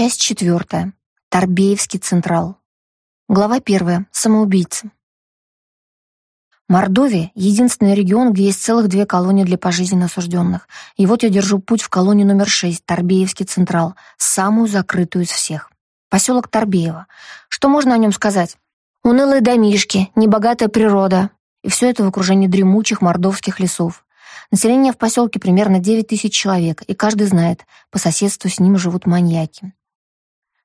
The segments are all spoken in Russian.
Часть четвертая. Торбеевский Централ. Глава первая. Самоубийцы. Мордовия — единственный регион, где есть целых две колонии для пожизненно осужденных. И вот я держу путь в колонию номер шесть, Торбеевский Централ, самую закрытую из всех. Поселок Торбеево. Что можно о нем сказать? Унылые домишки, небогатая природа. И все это в окружении дремучих мордовских лесов. Население в поселке примерно 9 тысяч человек, и каждый знает, по соседству с ним живут маньяки.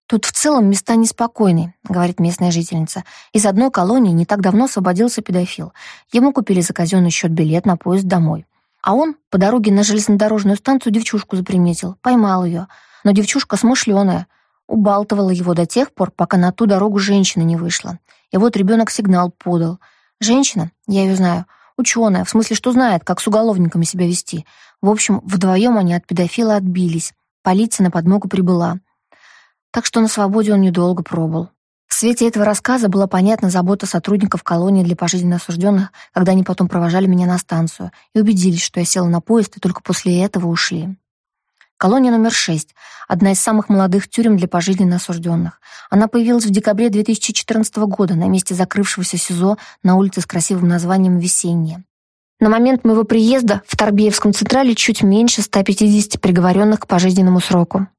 «Тут в целом места неспокойные», — говорит местная жительница. «Из одной колонии не так давно освободился педофил. Ему купили за казенный счет билет на поезд домой. А он по дороге на железнодорожную станцию девчушку заприметил, поймал ее. Но девчушка смышленая, убалтывала его до тех пор, пока на ту дорогу женщина не вышла. И вот ребенок сигнал подал. Женщина, я ее знаю, ученая, в смысле, что знает, как с уголовниками себя вести. В общем, вдвоем они от педофила отбились. Полиция на подмогу прибыла так что на свободе он недолго пробыл. В свете этого рассказа была понятна забота сотрудников колонии для пожизненно осужденных, когда они потом провожали меня на станцию и убедились, что я села на поезд и только после этого ушли. Колония номер 6 — одна из самых молодых тюрем для пожизненно осужденных. Она появилась в декабре 2014 года на месте закрывшегося СИЗО на улице с красивым названием «Весенняя». На момент моего приезда в Торбеевском Централе чуть меньше 150 приговоренных к пожизненному сроку.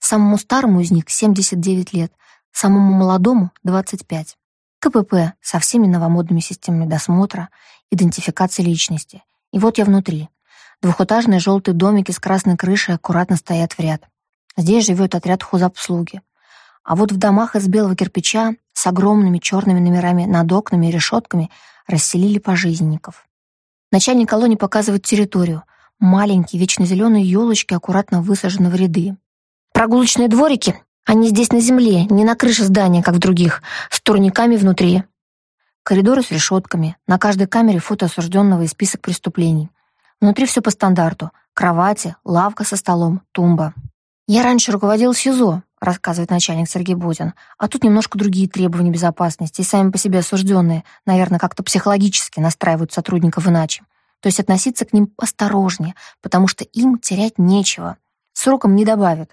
Самому старому из них 79 лет, самому молодому 25. КПП со всеми новомодными системами досмотра, идентификации личности. И вот я внутри. Двухэтажные желтые домики с красной крышей аккуратно стоят в ряд. Здесь живет отряд хозобслуги. А вот в домах из белого кирпича с огромными черными номерами над окнами и решетками расселили пожизненников. Начальник колонии показывает территорию. Маленькие, вечно зеленые елочки аккуратно высажены в ряды. Прогулочные дворики, они здесь на земле, не на крыше здания, как в других, с турниками внутри. Коридоры с решетками, на каждой камере фото осужденного и список преступлений. Внутри все по стандарту. Кровати, лавка со столом, тумба. «Я раньше руководил СИЗО», — рассказывает начальник Сергей Бодин, «а тут немножко другие требования безопасности, и сами по себе осужденные, наверное, как-то психологически настраивают сотрудников иначе. То есть относиться к ним осторожнее, потому что им терять нечего. Сроком не добавят.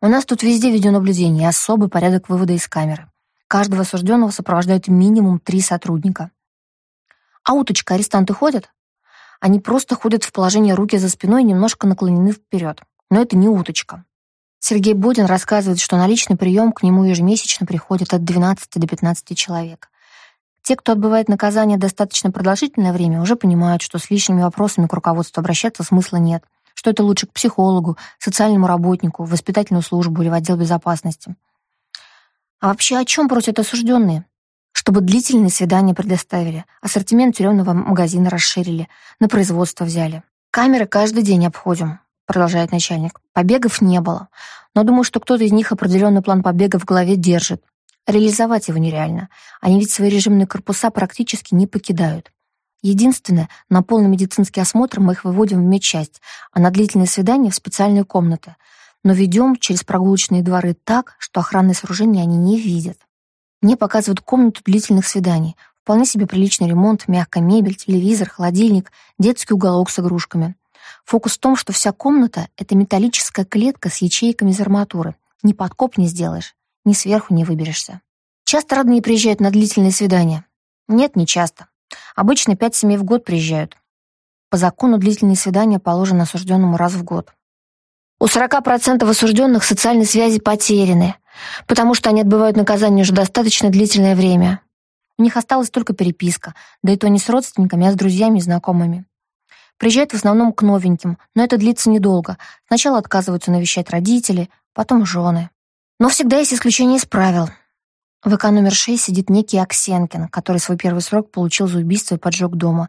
У нас тут везде видеонаблюдение особый порядок вывода из камеры. Каждого осужденного сопровождают минимум три сотрудника. А уточка арестанты ходят? Они просто ходят в положении руки за спиной и немножко наклонены вперед. Но это не уточка. Сергей Бодин рассказывает, что на личный прием к нему ежемесячно приходят от 12 до 15 человек. Те, кто отбывает наказание достаточно продолжительное время, уже понимают, что с лишними вопросами к руководству обращаться смысла нет — что это лучше к психологу, социальному работнику, воспитательную службу или в отдел безопасности. А вообще о чем просят осужденные? Чтобы длительные свидания предоставили, ассортимент тюремного магазина расширили, на производство взяли. Камеры каждый день обходим, продолжает начальник. Побегов не было, но думаю, что кто-то из них определенный план побега в голове держит. Реализовать его нереально. Они ведь свои режимные корпуса практически не покидают. Единственное, на полный медицинский осмотр мы их выводим в медчасть, а на длительные свидания в специальные комнаты. Но ведем через прогулочные дворы так, что охранные сооружения они не видят. Мне показывают комнату длительных свиданий. Вполне себе приличный ремонт, мягкая мебель, телевизор, холодильник, детский уголок с игрушками. Фокус в том, что вся комната — это металлическая клетка с ячейками из арматуры. Ни подкоп не сделаешь, ни сверху не выберешься. Часто родные приезжают на длительные свидания? Нет, не часто. Обычно пять семей в год приезжают. По закону длительные свидания положены осужденному раз в год. У 40% осужденных социальные связи потеряны, потому что они отбывают наказание уже достаточно длительное время. У них осталась только переписка, да и то не с родственниками, а с друзьями и знакомыми. Приезжают в основном к новеньким, но это длится недолго. Сначала отказываются навещать родители, потом жены. Но всегда есть исключение из правил. В ВК номер 6 сидит некий Аксенкин, который свой первый срок получил за убийство и поджог дома.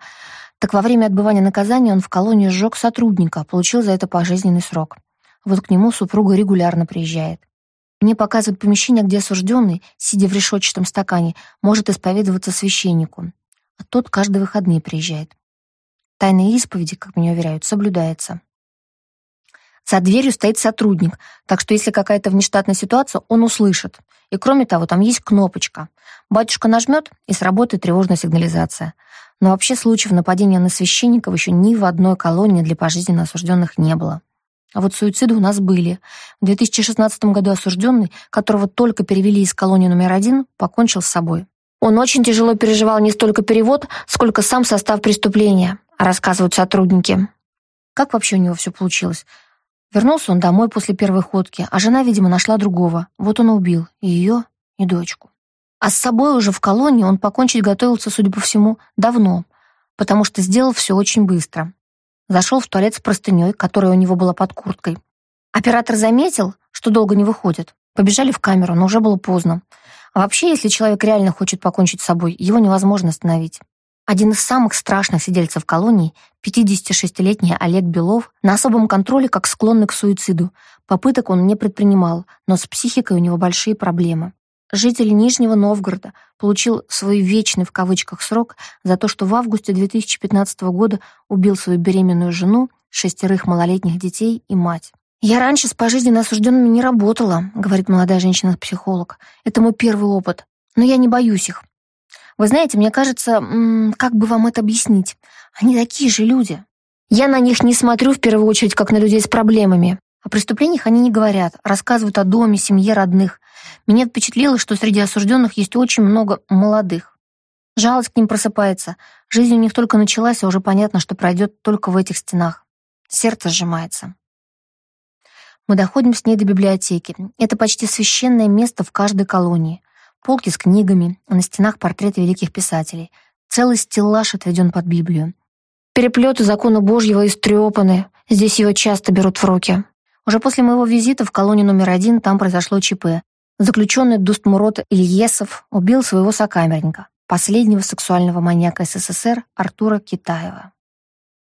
Так во время отбывания наказания он в колонии сжег сотрудника, получил за это пожизненный срок. Вот к нему супруга регулярно приезжает. Мне показывают помещение, где осужденный, сидя в решетчатом стакане, может исповедоваться священнику. А тот каждые выходные приезжает. Тайные исповеди, как меня уверяют, соблюдается. За дверью стоит сотрудник, так что если какая-то внештатная ситуация, он услышит. И кроме того, там есть кнопочка. Батюшка нажмет, и сработает тревожная сигнализация. Но вообще случаев нападения на священников еще ни в одной колонии для пожизненно осужденных не было. А вот суициды у нас были. В 2016 году осужденный, которого только перевели из колонии номер один, покончил с собой. Он очень тяжело переживал не столько перевод, сколько сам состав преступления, рассказывают сотрудники. Как вообще у него все получилось? Вернулся он домой после первой ходки, а жена, видимо, нашла другого. Вот он убил и ее, и дочку. А с собой уже в колонии он покончить готовился, судя по всему, давно, потому что сделал все очень быстро. Зашел в туалет с простыней, которая у него была под курткой. Оператор заметил, что долго не выходит. Побежали в камеру, но уже было поздно. А вообще, если человек реально хочет покончить с собой, его невозможно остановить. Один из самых страшных сидельцев колонии, 56-летний Олег Белов, на особом контроле как склонный к суициду. Попыток он не предпринимал, но с психикой у него большие проблемы. Житель Нижнего Новгорода получил свой «вечный» в кавычках срок за то, что в августе 2015 года убил свою беременную жену, шестерых малолетних детей и мать. «Я раньше с пожизненно осужденными не работала», — говорит молодая женщина-психолог. «Это мой первый опыт, но я не боюсь их. Вы знаете, мне кажется, как бы вам это объяснить? Они такие же люди. Я на них не смотрю в первую очередь, как на людей с проблемами. О преступлениях они не говорят, рассказывают о доме, семье, родных. Меня впечатлило, что среди осужденных есть очень много молодых. Жалость к ним просыпается. Жизнь у них только началась, а уже понятно, что пройдет только в этих стенах. Сердце сжимается. Мы доходим с ней до библиотеки. Это почти священное место в каждой колонии. Полки с книгами, на стенах портреты великих писателей. Целый стеллаж отведен под Библию. Переплеты закона Божьего истрепаны. Здесь ее часто берут в руки. Уже после моего визита в колонию номер один там произошло ЧП. Заключенный Дустмурод Ильесов убил своего сокамерника, последнего сексуального маньяка СССР Артура Китаева.